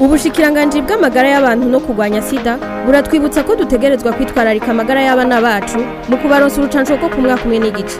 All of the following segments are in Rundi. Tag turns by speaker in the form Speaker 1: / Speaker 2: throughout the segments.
Speaker 1: ubushakashatsi bw'amagara y'abantu no kurwanya sida buratwibutsa ko dutegerezwa kwitwararika amagara y'abana bacu mu kubaronsa urucanco rwo kumwe mwaka n'igice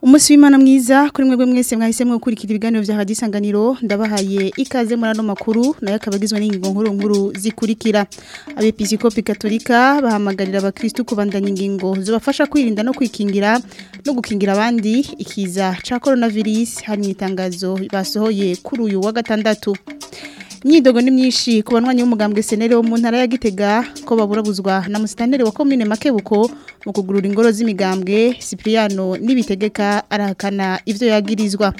Speaker 2: munsi w'imana mwiza kuri mwebwe mwese mwahisemo gukurikira ibiganiro bya hadisanganiro ndabahaye ikaze muri ano makuru nayo akaba agizwe n'ingingo nkuru nkuru zikurikira abepiskopi katolika bahamagarira abakristo kubandanya ingingo zibafasha kwirinda no kwikingira no gukingira abandi ikiza cya coronavirus hari mu itangazo basohoye kuri uyu wa gatandatu imyidogo ni myinshi ku banywanyi b'umugambwe senere wo mu ntara ya gitega ko baburabuzwa na musitaneri wa komine makebuko mu kugurura ingoro z'imigambwe sipiriyano n'ibitegeka arahakana ibyo yagirizwa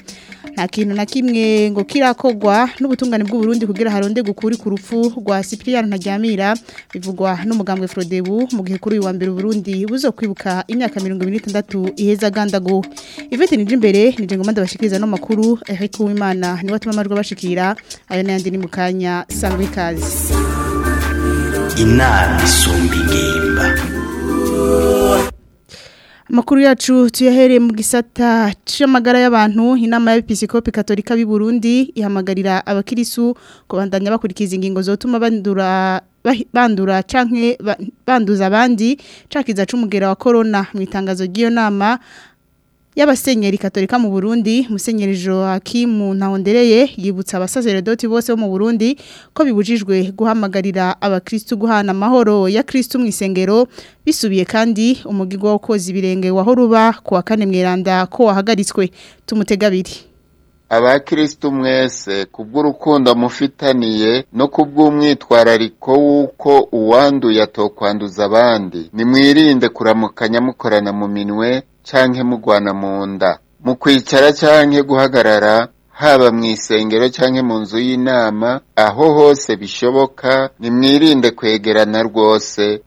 Speaker 2: nta kintu na kimwe ngo kirakogwa n'ubutungane bw'uburundi kugira haronde gukuri ku rupfu rwa sipiriyano ntaryamira bivugwa n'umugambwe forodebu mu gihe kuri uyu wa mbere uburundi buzo kwibuka imyaka mirongo ibiri n'itandatu iheza agandago ivete nijya imbere nijya ngo mpande no makuru eric uwimana niwe atuma amajwi abashikira ayo n'ayandi ni mu kanya sangwa ikaze
Speaker 3: inama isumba ingimba
Speaker 2: amakuru yacu tuyahereye mu gisata cy'amagara y'abantu inama y'abepisikopi katolika b'i Burundi ihamagarira abakirisu kubandanya bakurikiza ingingo zotuma bandura bandura canke banduza abandi cakiza c'umugera wa corona mu itangazo ry'iyo nama y'abasenyeri katolika mu Burundi musenyeri Joachim Ntahondereye yibutsa abasazerdoti bose bo mu Burundi ko bibujijwe guhamagarira abakristu guhana amahoro ya Kristo mu isengero bisubiye kandi umugirwa wo koza ibirenge wahoruba wa kane Mwiranda ko wahagaritswe tumutegabiri
Speaker 4: abakristo mwese kubw'urukundo mufitaniye no kubw'umwitwarariko w'uko uwanduye atokwanduza abandi nimwirinde kuramukanya mukorana mu minwe canke mugwana mu nda mu kwicara canke guhagarara haba mu isengero canke mu nzu y'inama aho hose bishoboka nimwirinde kwegerana rwose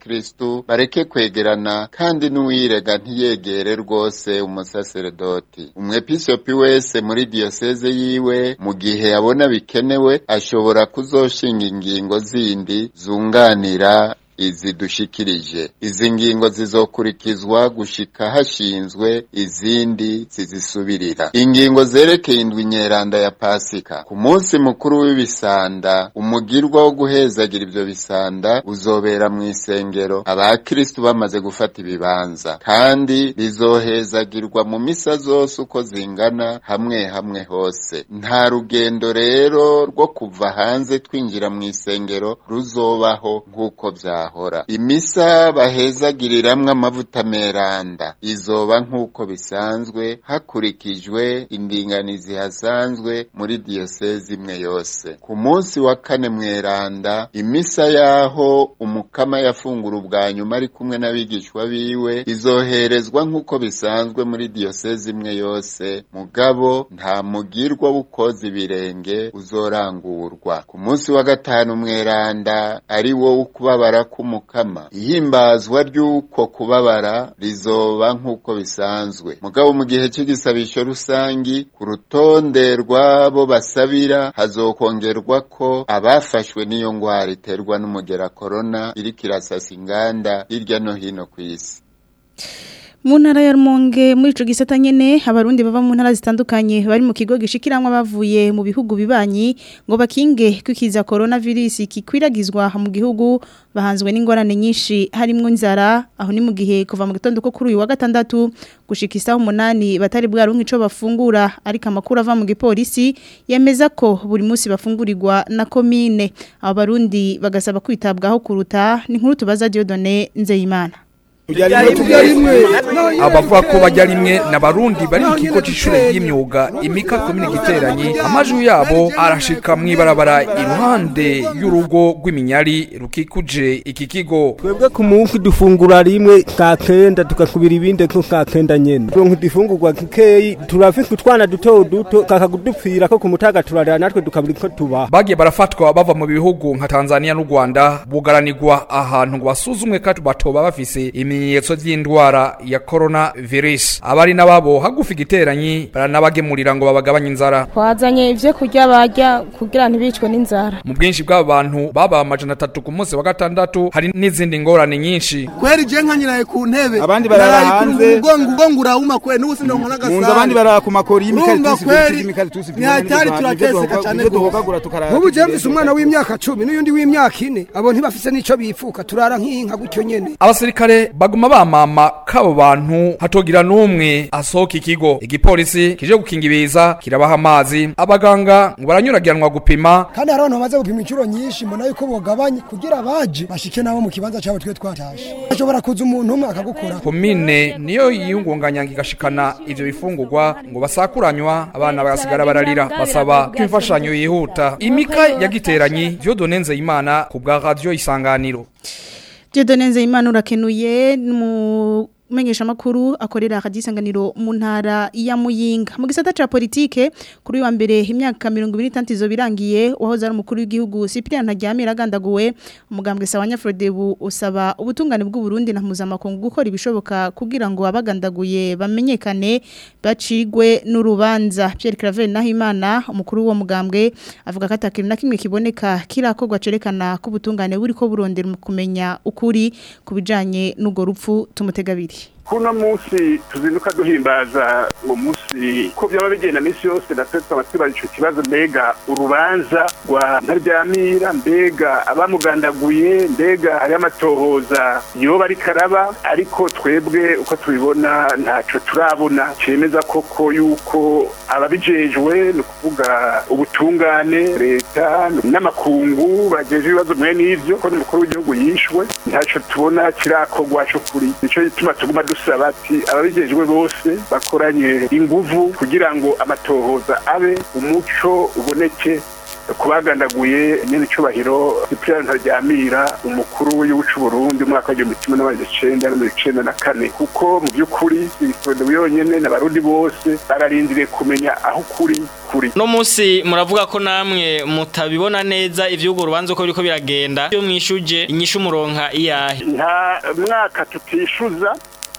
Speaker 4: abakristu bareke kwegerana kandi n'uwirega ntiyegere rwose umusaseredoti umwepisopi wese muri diyoseze yiwe mu gihe yabona bikenewe ashobora kuzoshinga ingingo zindi zunganira izidushikirije izi ngingo zizokurikizwa gushika hashinzwe izindi zizisubirira ingingo zerekeye indwi nyeranda ya pasika ku munsi mukuru w'ibisanda umugirwa wo guhezagira ibyo bisanda uzobera mu isengero abakristu bamaze gufata ibibanza kandi bizohezagirwa mu misa zose uko zingana hamwe hamwe hose nta rugendo rero rwo kuva hanze twinjira mu isengero ruzobaho nk'uko byari bahora imisa bahezagiriramwo amavuta meranda izoba nk'uko bisanzwe hakurikijwe indinganizi hasanzwe muri diyosezi imwe yose ku munsi wa kane mweranda imisa yaho umukama yafungura ubwa nyuma ari kumwe n'abigishwa biwe izoherezwa nk'uko bisanzwe muri diyosezi imwe yose mugabo nta mugirwa w'ukoze ibirenge uzorangurwa ku munsi wa gatanu mweranda ari wo ukubabara k'umukama ihimbazwa ry'uko kubabara rizoba nk'uko bisanzwe mugabo mu gihe cy'igisabisho rusange ku rutonde rw'abo basabira hazokongerwa ko abafashwe n'iyo ngwara iterwa n'umugera korona iri irasasa inganda hirya no hino ku isi
Speaker 2: mu ntara ya rumonge muri icyo gisata nyine abarundi bava mu ntara zitandukanye bari mu kigo gishikiranwa bavuye mu bihugu bibanyi ngo bakinge kwikiza korona virusi kikwiragizwa mu gihugu bahanzwe n'ingorane nyinshi harimo inzara aho ni mu gihe kuva mu gitondo ko kuri uyu wa gatandatu gushika isaha umunani batari bwa bwarunke icyo bafungura ariko amakuru ava mu gipolisi yemeza ko buri munsi bafungurirwa na komine aba barundi bagasaba kwitabwaho kuruta ni nkuru tubaza Dieudonne Nzeyimana
Speaker 3: ko bajya rimwe barundi bari mu kigo cy'ishuri y'imyuga imika komini giteranye amajwi yabo arashika mu ibarabara iruhande y'urugo rw'iminyari rukikuje iki kigo
Speaker 5: twebwe ku munsi dufungura rimwe nka kenda tugakubira ibindi nko nka kenda nyene turonka udufungurwa kikeyi turafite utwana duto duto kakagudupfira ko ku mutaga turarira natwe tukabura uko tuba
Speaker 3: bagiye barafatwa bava mu bihugu nka tanzania n'u rwanda bugaranirwa ahantu ngo basuzumwe kandi batoba bafise imi ibimenyetso by'indwara ya korona virusi abari n'ababo hagufi igiteranyi baranabagemurira ngo babagabanye inzara
Speaker 6: twazanye ibyo kurya barya kugira ntibicwe n'inzara
Speaker 3: mu bwinshi bw'abantu baba amajana atatu ku munsi wa gatandatu hari n'izindi ngorane nyinshi
Speaker 7: kwera igihe nka ku ntebe
Speaker 8: abandi barara hanze
Speaker 7: umugongo ugongo urawuma kwe n'ubu sindongo
Speaker 8: n'agasaha abandi barara ku makori y'imikaritusi
Speaker 7: by'imikaritusi turateseka cyane
Speaker 8: rwose
Speaker 9: nk'ubu jya umwana w'imyaka cumi n'uyundi w'imyaka ine abo ntibafise nicyo bipfuka turara nk'inka gutyo nyine
Speaker 3: abasirikare baguma bamama kabo bantu hatogira n'umwe asohoka ikigo igipolisi kije gukinga ibiza kirabaha amazi abaganga ngo baranyuragiranwa gupima
Speaker 9: kandi hari abantu bamaze gupima inshuro nyinshi mbona yuko bugabanye kugira abaje bashike nabo mu kibanza cyabo twe twatashe ashobora kuza umuntu umwe akagukora
Speaker 3: komine niyo yiyungunganyanga igashikana ivyo bifungurwa ngo basakuranywa abana bagasigara bararira basaba ko imfashanyo yihuta imika yagiteranye yagiteranyi Dieudonne imana ku bwa radio isanganiro
Speaker 2: Diodone Nzeyimana urakenuye mu umenyesha makuru akorera hadisanganiro mu ntara ya muyinga mu gisata cha politike kuri wa mbere imyaka mirongo 2023 zo birangiye wahoza ari umukuru w'igihugu Cyprien Ntaryamira agandaguwe umugambwe Sawanya Frodebu usaba ubutungane bw'u Burundi na mpuzamakungu gukora ibishoboka kugira ngo abagandaguye bamenyekane bacigwe n'urubanza Pierre Claver Nahimana umukuru w'uwo mugambwe avuga ko atakiri na kimwe kiboneka kirakogwa cerekana ko ubutungane buri ko burondera kumenya ukuri ku bijyanye n'ugo rupfu tumutega biri
Speaker 10: kuno munsi tuzinduka duhimbaza mu munsi ko byaba bigenda minsi yose natwetwe amatwibaza icyo kibazo mbega urubanza rwa ntaryamira mbega abamugandaguye mbega hariho amatohoza yoba ariko araba ariko twebwe uko tubibona ntacyo turabona cyemeza koko yuko ababijejwe ni ukuvuga ubutungane leta n'amakungu bagejeje ibibazo mwe n'ivyo ko n'umukuru w'igihugu yishwe ntaco tubona kirakorwa co kuri nico gituma tuguma gusaba “Ababigejwe bose bakoranye inguvu kugira ngo amatohoza abe umuco uboneke kubagandaguye nyene icubahiro Cyprien Ntaryamira umukuru w'igihugu c'Uburundi umwaka w'igihumbi kimwe n'amajana icenda n'amajana icenda na kane kuko mu vy'ukuri ibitondo yonyene n'abarundi bose bararindiriye kumenya aho kuri kuri
Speaker 11: no munsi muravuga ko namwe mutabibona neza ivy'urwo rubanza uko biriko biragenda iyo mwishuje inyishu muronka iyahe
Speaker 10: nta mwaka tutishuza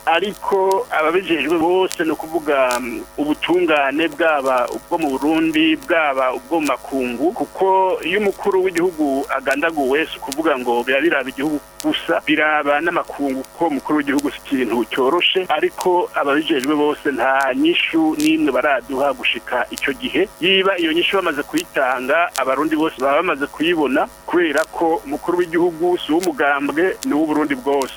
Speaker 10: ariko ababijejwe bose ni ukuvuga mm, ubutungane bwaba ubwo mu burundi bwaba ubwo mu makungu kuko iyo umukuru w'igihugu agandaguwe wese ukuvuga ngo biba biraba igihugu gusa biraba n'amakungu ko umukuru w'igihugu si ikintu cyoroshe ariko ababijejwe bose nta nyishu n'imwe baraduha gushika icyo gihe yiba iyo nyishu bamaze kuyitanga abarundi bose baba bamaze kuyibona kubera ko umukuru w'igihugu si uw'umugambwe ni uw'uburundi bwose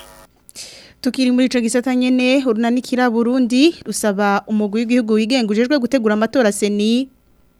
Speaker 2: tukiri muri ico gisata nyene urunanikira Burundi rusaba umugwi w'igihugu wigenga gutegura amatora seni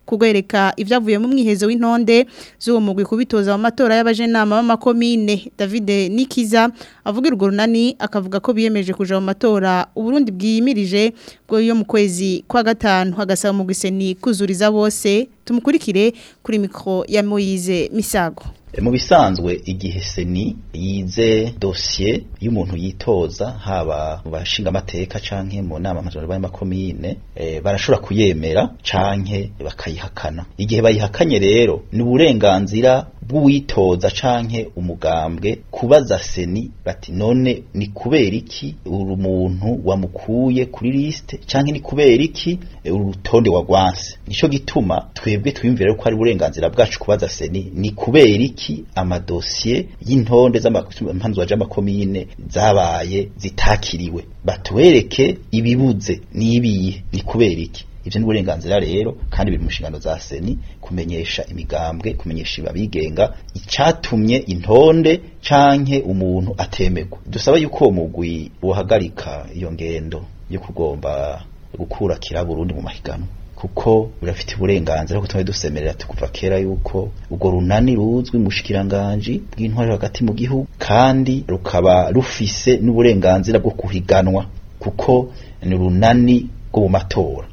Speaker 2: kugwereka ivyavuye mu mwihezo w'intonde z'uwo mugwi kubitoza mu matora y'abajenama b'amakomine David Nikiza avuga urwo runani akavuga ko biyemeje kuja mu matora uburundi bwiyimirije bwo yo mu kwezi kwa gatanu hagasaba mu gwiseni kuzuriza bose tumukurikire kuri mikro ya Moise Misago Eh,
Speaker 12: mu bisanzwe igihe seni yize dosiye y'umuntu yitoza haba mu bashinga amateka canke mu nama mpuzamahanga y'amakomine eh, barashobora kuyemera canke bakayihakana igihe bayihakanye rero ni uburenganzira bw'uwitoza canke umugambwe kubaza seni bati none ni kubera iki uri umuntu wamukuye kuri liste canke ni kubera iki urutonde wa wagwanse nico gituma twebwe twiyumvira ko ari uburenganzira bwacu kubaza seni ni kubera iki amadosiye y'intonde z'amapanzu y'amakomine zabaye zitakiriwe batwereke ibibuze nibiye ni kubera iki ibyo ni uburenganzira rero kandi biri mu nshingano za seni kumenyesha imigambwe kumenyesha abigenga icyatumye intonde canke umuntu atemerwa dusaba yuko uwo mugwi wohagarika iyo ngendo yo kugomba gukura Burundi mu mahiganwa kuko birafite uburenganzira ko tuba dusemerera kuva kera yuko urwo runani ruzwi mu bushikiranganji bw'intwari hagati mu gihugu kandi rukaba rufise n'uburenganzira bwo kuhiganwa kuko ni runani rwo mu matora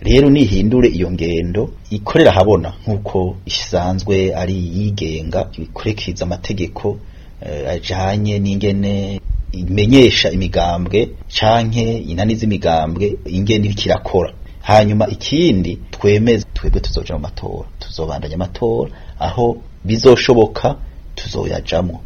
Speaker 12: rero nihindure iyo ngendo ikorera habona nk'uko isanzwe ari iyigenga ikurikiza amategeko eh, ajyanye n'ingene imenyesha imigambwe canke inaniza imigambwe ingene kirakora hanyuma ikindi twemeze twebwe tuzoja mu matora tuzobandanya amatora aho bizoshoboka tuzoyajamo.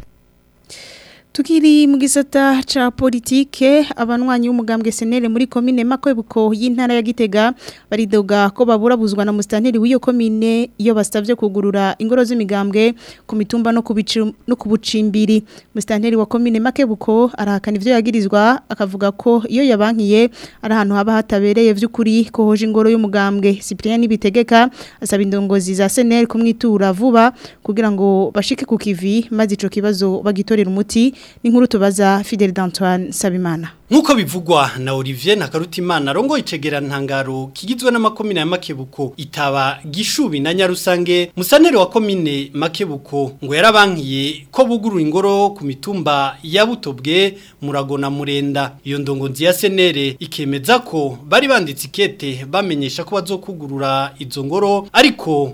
Speaker 2: Tukiri mu gisata ca politike abanwanyi w'umugambwe senere muri komine Makwebuko y'intara ya Gitega baridoga ko babura buzwa na mustanteri w'iyo komine iyo bastavye kugurura ingoro z'imigambwe ku mitumba no kubici no kubucimbiri mustanteri wa komine Makwebuko arahakana ivyo yagirizwa akavuga ko iyo yabankiye ari ahantu haba hatabereye vy'ukuri ko hoje ingoro y'umugambwe Cyprien n’ibitegeka asaba indongozi za senere kumwitura vuba kugira ngo bashike ku kivi maze ico kibazo bagitorera umuti Inkuru tubaza Fidel Dantoine Sabimana
Speaker 13: Nkuko bivugwa na Olivier Nakarutimana rongo icegera ntangaro kigizwe n'amakomine ya Makebuko itaba gishubi na Nyarusange musanere wa komine Makebuko ngo yarabankiye ko buguru ingoro ku mitumba ya Butobwe murago na Murenda iyo ndongo nzi ya senere ikemeza ko bari banditse ikete bamenyesha ko bazokugurura izo ngoro ariko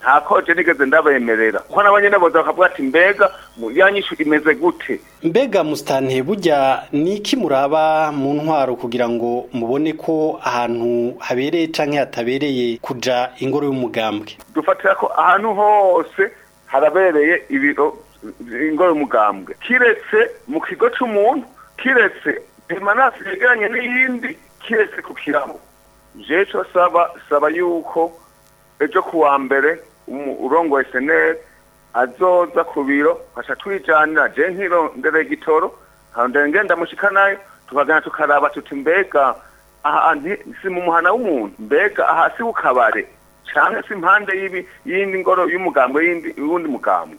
Speaker 10: nta koje nigeze ndabemerera kuko n'abanyene boza bakavuga ati mbega yanyishu imeze gute
Speaker 13: mbega mustante burya niki muraba mu ntwaro kugira ngo mubone ko ahantu habereye canke hatabereye kuja ingoro y'umugambwe
Speaker 10: dufatira ko ahantu hose harabereye ibiro ingo y'umugambwe kiretse mu kigo cy'umuntu kiretse pemanase yegeranye n'iyindi kiretse ku kirabo jewe saba saba yuko ejo kuwa mbere urongoye seneri azoza ku biro basha twijanira je nkirondere igitoro nkandere ngenda mushika nayo tukagana tukaraba tuti mbega aha si mu muhana w'umuntu mbega aha si ukabare cyangwa si impande y'ibi y'indi ngoro y'umugambwe y'undi mugambwe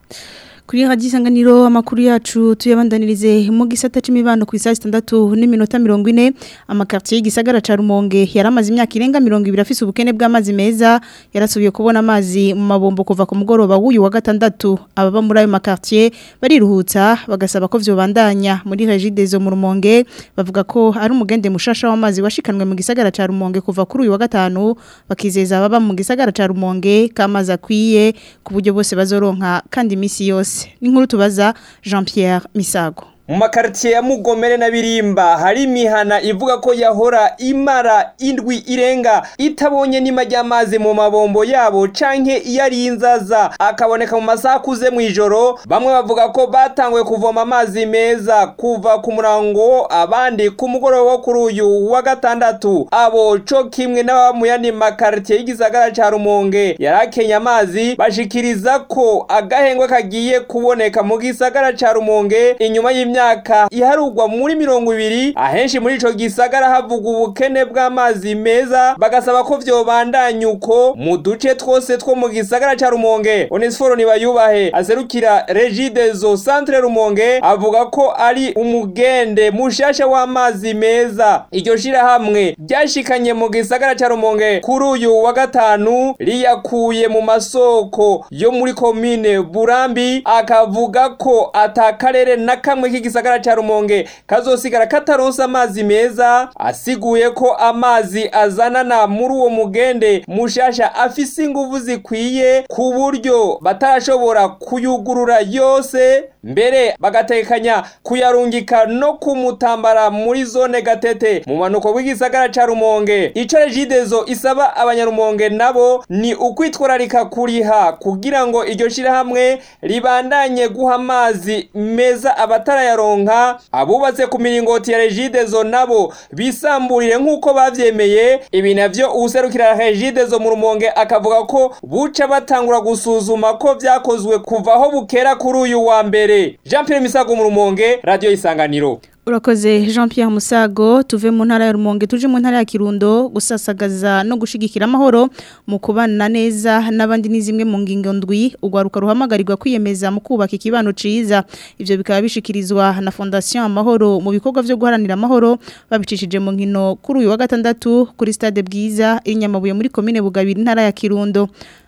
Speaker 14: kuri radiyo isanganiro
Speaker 2: amakuru yacu tuyabandanirize mu gisata cy'imibano ku isaha itandatu n'iminota mirongo ine amakaritsiye y'igisagara cya rumonge yari amaze imyaka irenga mirongo ibiri afise ubukene bw'amazi meza yarasubiye kubona amazi mu mabombo kuva ku mugoroba w'uyu wa gatandatu ababa muri ayo makaritsiye bariruhutsa bagasaba ko byobandanya muri regidezo mu rumonge bavuga ko ari umugende mushasha w'amazi washikanwe mu gisagara cya rumonge kuva kuri uyu wa gatanu bakizeza ababa mu gisagara cya rumonge k'amazi akwiye ku buryo bose bazoronka kandi iminsi yose ni nkuru tubaza jean Pierre misago
Speaker 15: mu makaritsiye ya mugomere na birimba hari imihana ivuga ko yahora imara indwi irenga itabonye nima ry'amazi mu mabombo yabo canke iyo inzaza akaboneka mu masaha akuze mu ijoro bamwe bavuga ko batanguye kuvoma amazi meza kuva ku murango abandi ku mugoroba wo kuri uyu wa gatandatu abo co kimwe n'ababa mu yandi makaritsiye y'igisagara ca rumonge yarakenye amazi bashikiriza ko agahengwa kagiye kuboneka mu gisagara ca rumonge inyuma y'imyaka myaka iharugwa muri mirongo ibiri ahenshi muri ico gisagara havuga ubukene bw'amazi meza bagasaba ko vyobandanya uko mu duce twose two mu gisagara ca Rumonge Onesforo Nibayubahe aserukira Regidezo Centre Rumonge avuga ko ari umugende mushasha w'amazi meza iryo shirahamwe ryashikanye mu gisagara ca Rumonge kuri uyu wa gatanu riyakuye mu masoko yo muri komine Burambi akavuga ko atakarere na kamwe k'igisagara gisagara cya rumonge kazosigara kataronse amazi meza asiguye ko amazi azanana muri uwo mugende mushasha afise inguvu zikwiye ku buryo batashobora kuyugurura yose mbere bagatekanya kuyarungika no kumutambara muri zone gatete mu manuko w'igisagara ca rumonge ico regidezo isaba abanyarumonge nabo ni ukwitwararika kuriha kugira ngo iryo shyirahamwe ribandanye guha amazi meza abatarayaronka abubatse ku miringoti ya regidezo nabo bisamburire nk'uko babyemeye ibi nabyo uwuserukira regidezo mu rumonge akavuga ko buca batangura gusuzuma ko byakozwe kuva aho bukera kuri uyu wa mbere mbere jean Pierre misago mu rumonge radiyo isanganiro
Speaker 2: urakoze jean Pierre musago tuve mu ntara ya rumonge tuje mu ntara ya kirundo gusasagaza no gushyigikira amahoro mu kubana neza n'abandi nizimwe mu ngingo ndwi urwaruka ruhamagarirwa kwiyemeza mu kubaka ikibano cyiza ibyo bikaba bishikirizwa na fondasiyo amahoro mu bikorwa byo guharanira amahoro babicishije mu nkino kuri uyu wa gatandatu kuri stade bwiza inyamabuye muri komine Bugabiri intara ya kirundo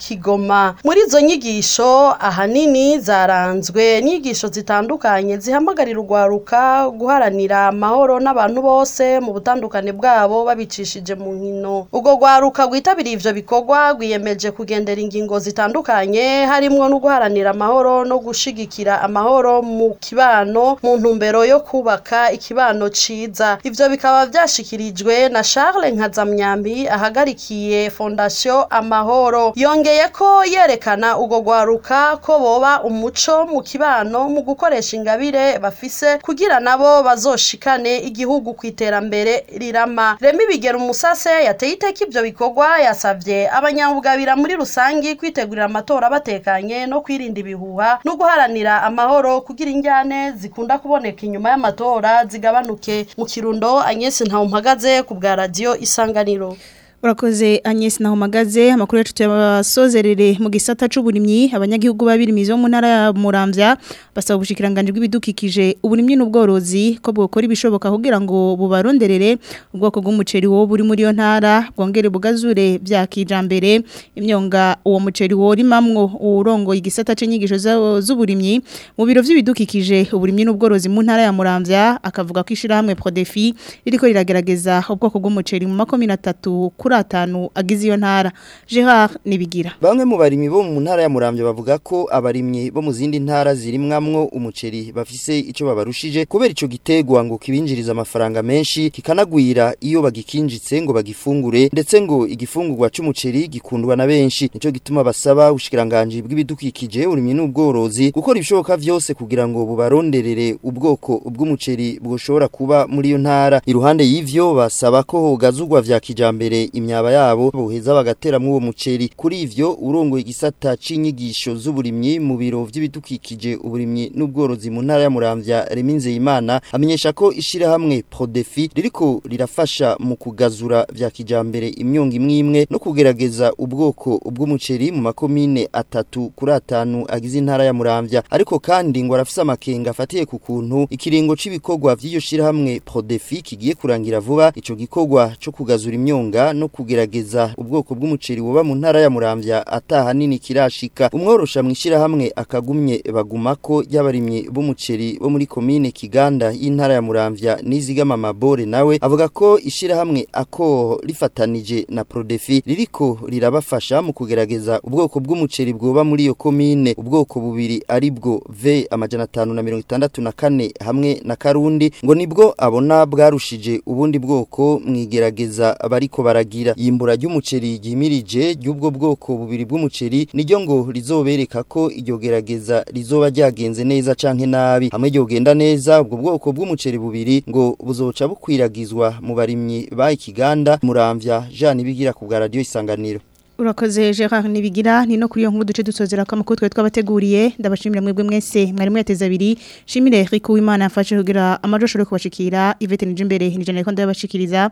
Speaker 16: Kigoma. Muri izo nyigisho ahanini zaranzwe n'inyigisho zitandukanye zihamagarira urwaruka guharanira amahoro n'abantu bose mu butandukane bwabo babicishije mu nkino. Urwo rwaruka rwitabiriye ivyo bikorwa rwiyemeje kugendera ingingo zitandukanye harimwo no guharanira amahoro no gushigikira amahoro mu kibano mu ntumbero yo kubaka ikibano ciza Ibyo bikaba vyashikirijwe na Charles Nkazamyambi ahagarikiye Fondation Amahoro yongeye ko yerekana ugo rwaruka ko boba umuco mu kibano mu gukoresha ingabire bafise kugira nabo bazoshikane igihugu ku iterambere rirama Remi Bigera umusase yateye iteka ibyo bikorwa yasabye abanyabugabira muri rusange kwitegurira amatora batekanye no kwirinda ibihuha no guharanira amahoro kugira injyane ziku zidakunda kuboneka inyuma y'amatora zigabanuke mu kirundo anyesi ntawe mpagaze ku bwa radiyo isanganiro
Speaker 2: urakoze Agnes naho magaze amakuru yacu tuyabasozerere mu gisata c'uburimyi abanyagihugu babirimizo mu ntara ya Muramvya basaba ubushikiranganje bw'ibidukikije uburimyi n'ubworozi ko bwokora ibishoboka kugira ngo bubaronderere ubwoko bw'umuceri wo buri muri yo ntara bwongere bugazure bya kijambere imyonga uwo muceri wo rimamwo urongo igisata c'inyigisho z'uburimyi mu biro by'ibidukikije uburimyi n'ubworozi mu ntara ya Muramvya akavuga ko Ishyirahamwe hamwe Prodefi ririko riragerageza ubwoko bw'umuceri mu 13 kuri atanu agize iyo ntara Gerard nibigira
Speaker 17: bamwe mu barimyi bo mu ntara ya murambye bavuga ko abarimyi bo mu zindi ntara zirimwamwo umuceri bafise icyo babarushije kubera icyo gitegwa ngo kibinjiriza amafaranga menshi kikanagwira iyo bagikinjitse ngo bagifungure ndetse ngo igifungurwa cy’umuceri gikundwa na benshi nico gituma basaba ubushikiranganji bw'ibidukikije urimye n'ubworozi gukora ibishoboka byose kugira ngo bubaronderere ubwoko bw'umuceri bwoshobora kuba muri iyo ntara iruhande y'ivyo basaba ko hogazurwa vya kijambere imyaba yabo boheza bagateramo uwo muceri kuri ivyo urongoye igisata c'inyigisho z'uburimyi mu biro vy'ibidukikije uburimyi n'ubworozi mu ntara ya Muramvya Reminzeyimana amenyesha ko ishira hamwe Prodefi ririko rirafasha mu kugazura vya kijambere imyongo imwe no kugerageza ubwoko bw'umuceri mu makomine atatu kuri atanu agize intara ya Muramvya ariko kandi ngo arafise amakenga afatiye ku kuntu ikiringo c'ibikorwa vy'iyo shira hamwe Prodefi kigiye kurangira vuba ico gikorwa co kugazura imyonga no kugerageza ubwoko bw'umuceri woba mu ntara ya Muramvya ataha nini kirashika umworosha mwishira hamwe akagumye baguma ko y'abarimye b'umuceri bo muri commune Kiganda y'intara ya Muramvya nizigama mabore nawe avuga ko ishira hamwe ako rifatanije na Prodefi ririko rirabafasha mu kugerageza ubwoko bw'umuceri bwoba muri iyo commune ubwoko bubiri aribwo V amajana 564 hamwe na Karundi ngo nibwo abona bwarushije ubundi bwoko mwigerageza bariko baragira kugira iyimbura ry'umuceri ryimirije ry'ubwo bwoko bubiri bw'umuceri niryo ngo rizobereka ko iryo gerageza rizoba ryagenze neza canke nabi hamwe ryogenda neza ubwo bwoko bw'umuceri bubiri ngo buzoca bukwiragizwa mu barimyi ba ikiganda muramvya Jean Bigira ku bwa radio isanganiro
Speaker 2: urakoze Gerard Nibigira ni no kuri iyo nkuru duce dusozera ko amakuru twari twabateguriye ndabashimira mwebwe mwese mwarimu yateza abiri shimire Riku Imana yafashe kugira amajosho yo kubashikira Yvette nije imbere ni ko ndabashikiriza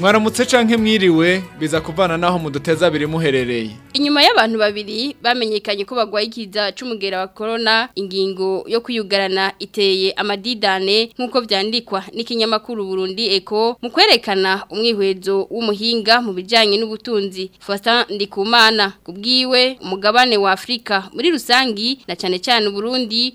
Speaker 18: mwaramutse cyangwa mwiriwe biza kuvana n'aho muduteza biri
Speaker 19: inyuma y'abantu babiri bamenyekanye ko bagwaye ikiza cy'umugera wa corona ingingo yo kuyugarana iteye amadidane nk'uko byandikwa n'ikinyamakuru Burundi Eco mu kwerekana umwihwezo w'umuhinga mu bijyanye n'ubutunzi Faustin Ndikumana kubwiwe umugabane wa Afrika muri rusangi na cyane cyane Burundi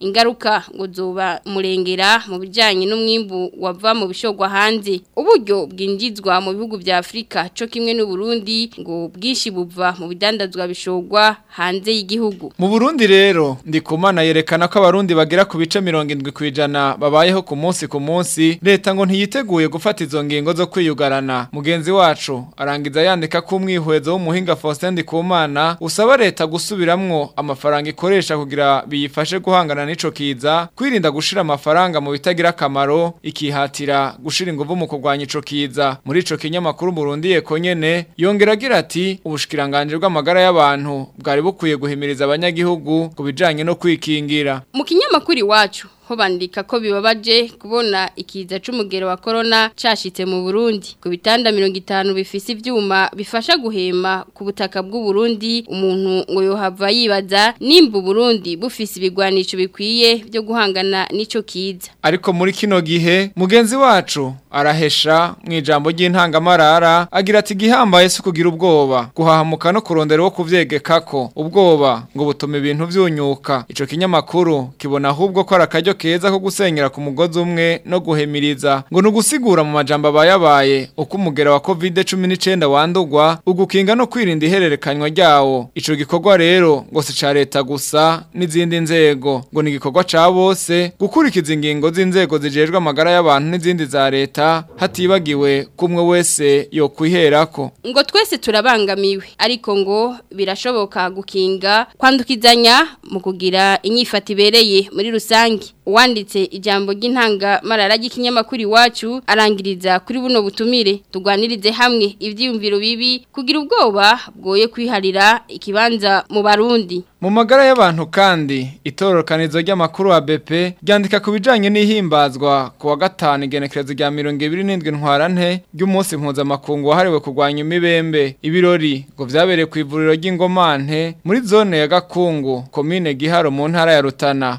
Speaker 19: ingaruka ngo zoba umurengera mu bijyanye n'umwimbu wava mu bishogwa hanze uburyo bwinjizwa mu bihugu bya afurika cyo kimwe n’u Burundi ngo bwinshi buva mu bidandazwa bishogwa hanze y'igihugu
Speaker 18: mu burundi rero ndikumana yerekana ko abarundi bagera ku bice mirongo irindwi ku babayeho ku munsi ku munsi leta ngo ntiyiteguye gufata izo ngingo zo kwiyugarana mugenzi wacu aranga Karangiza yandika ku umwihwezo w'umuhinga Faustin Ndikumana usaba leta gusubiramwo amafaranga ikoresha kugira biyifashe guhangana n'ico kiza kwirinda gushira amafaranga mu bitagira akamaro ikihatira gushira inguvu mu kurwanya ico kiza muri ico kinyamakuru Burundi yeko nyene yongera agira ati ubushikiranganje bw'amagara y'abantu bwari bukwiye guhimiriza abanyagihugu kubijanye no kwikingira
Speaker 19: mu kinyamakuru iwacu bariko bandika ko bibabaje kubona ikiza c'umugero wa corona cashitse mu Burundi ku bitanda 50 bifise ivyuma bifasha guhema ku butaka bw'u Burundi umuntu ngo yohava yibaza nimba Burundi bufise ibigwanisho bikwiye byo guhangana nico kiza
Speaker 18: ariko muri kino gihe mugenzi wacu arahesha mu ijambo ry'intangamarara agira ati gihambaye se kugira ubwoba guhahamuka no kurondera wo kuvyegeka ko ubwoba ngo butume ibintu vyunyuka ico kinyamakuru kibona ahubwo ko arakajyo keza ko gusengera ku mugozi umwe no guhemiriza ngo gusigura mu majambo bayabaye uko umugera wa COVID-19 wandugwa ugukinga no kwirinda ihererekanywa ryawo ico gikorwa rero ngo si ca leta gusa n'izindi nzego ngo ni igikorwa ca bose gukurikiza ingingo z'inzego zijejwe amagara y'abantu n'izindi za leta hatibagiwe kumwe wese yokwiherako
Speaker 19: ngo twese turabangamiwe ariko ngo birashoboka gukinga kwandukizanya mu kugira inyifatibere ibereye muri rusange wanditse ijambo ry'intangamarara ry'ikinyamakuru iwacu arangiriza kuri buno butumire turwanirize hamwe ibyiyumviro bibi kugira ubwoba bwoye kwiharira ikibanza mu barundi
Speaker 18: mu magara y'abantu kandi itororokanizo ry'amakuru wa BP ryandika ku bijyanye n'ihimbazwa ku wa gatanu igenekerezo rya mirongo ibiri n'indwi ntwarante ry'umunsi mpuzamakungu wahariwe kurwanya imibembe ibirori ngo byabereye ku ivuriro ry'ingomane muri zone ya gakungu komine giharo mu ntara ya rutana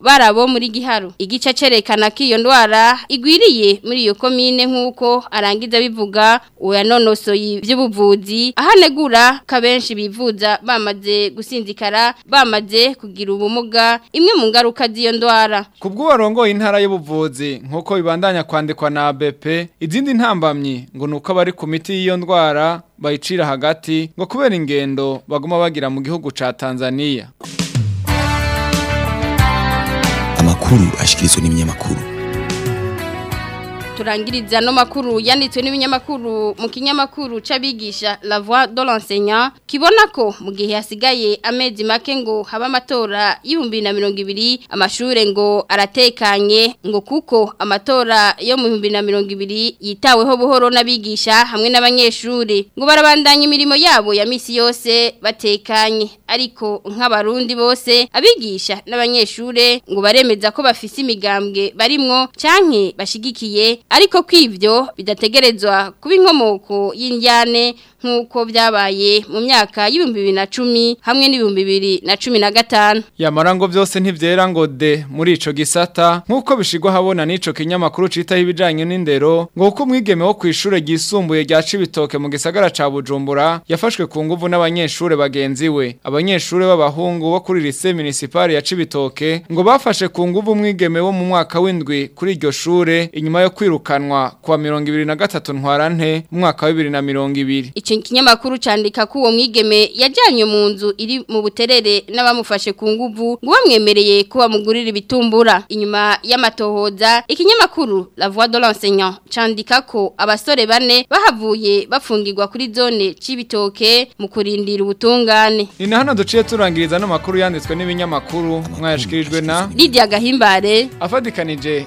Speaker 19: bari abo muri Giharu igice cyerekana ko iyo ndwara igwiriye muri iyo komine nk'uko arangiza bivuga uyanonosoye iby'ubuvuzi aho anegura ko abenshi bivuza bamaze gusindikara bamaze kugira ubumuga imwe mu ngaruka z'iyo ndwara
Speaker 18: kubwo warongoye intara y'ubuvuzi nk'uko bibandanya kwandikwa na ABP izindi ntambamyi ngo nuko abari ku miti y'iyo ndwara bayicira hagati ngo kubera ingendo baguma bagira mu gihugu ca Tanzania
Speaker 20: amakuru ashikirizwa n'ibinyamakuru
Speaker 19: turangiriza no makuru yanditswe n'ibinyamakuru mu kinyamakuru c'abigisha La Voix de l'enseignant kibona ko mu gihe hasigaye amezi make ngo haba amatora y'ibihumbi na mirongo ibiri amashure ngo aratekanye ngo kuko amatora yo mu bihumbi na mirongo ibiri yitaweho buhoro n'abigisha hamwe n'abanyeshuri ngo barabandanya imirimo yabo ya misi yose batekanye ariko nk'abarundi bose abigisha n'abanyeshuri ngo baremeza ko bafise imigambwe barimwo canke bashigikiye ariko kw'ibyo bidategerezwa kuba inkomoko y’injyane nk'uko byabaye mu myaka y'ibihumbi bibiri na cumi hamwe n'ibihumbi bibiri na cumi na gatanu
Speaker 18: yamara ngo byose ntibyera ngo de muri ico gisata nk'uko bishigwa habona n'ico kinyamakuru citaho ibijanye n'indero ngo kuko umwigeme wo kw'ishure ryisumbuye rya Cibitoke mu gisagara ca Bujumbura yafashwe ku nguvu n'abanyeshure bagenzi we abanyeshure b'abahungu bo kuri lycée municipal ya Cibitoke ngo bafashe ku nguvu umwigeme wo mu mwaka w'indwi kuri iryo shure inyuma yo kwiru kwirukanwa kwa mirongo ibiri na gatatu ntwarante mwaka wa na
Speaker 19: mirongo ibiri icyo kinyamakuru cyandika ko uwo mwigeme yajyanywe mu nzu iri mu buterere n'abamufashe ku nguvu ngo bamwemereye ko bamugurira ibitumbura inyuma y'amatohoza ikinyamakuru la voix de l'enseignant cyandika ko abasore bane bahavuye bafungirwa kuri zone c'ibitoke mu kurindira ubutungane
Speaker 18: ni na hano duciye turangiriza n'amakuru yanditswe n'ibinyamakuru mwayashikirijwe na
Speaker 19: Lydia Gahimbare
Speaker 18: afadikanije